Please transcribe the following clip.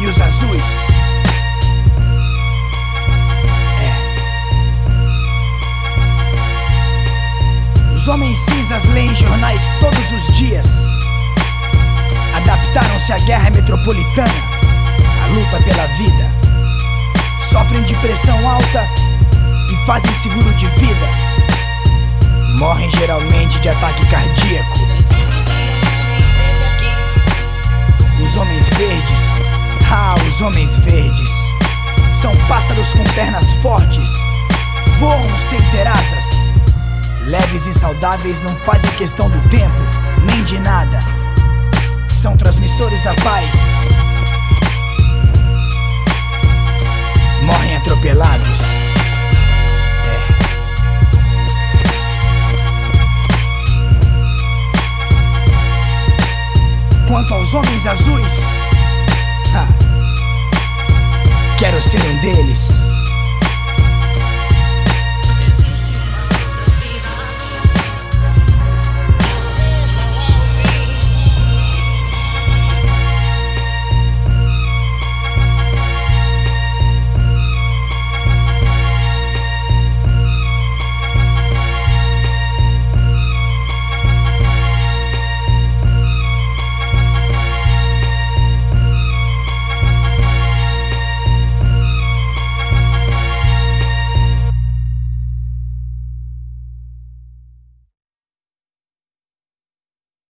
e os azuis. É. Os homens cinzas leem jornais todos os dias. Adaptaram-se à guerra metropolitana, à luta pela vida. Sofrem de pressão alta e fazem seguro de vida. Morrem geralmente de ataque cardíaco. Os homens verdes, ah, os homens verdes, são pássaros com pernas fortes, voam sem ter asas. Leves e saudáveis não fazem questão do tempo, nem de nada. São transmissores da paz. Morrem atropelados. Quanto aos homens azuis, quero ser um deles.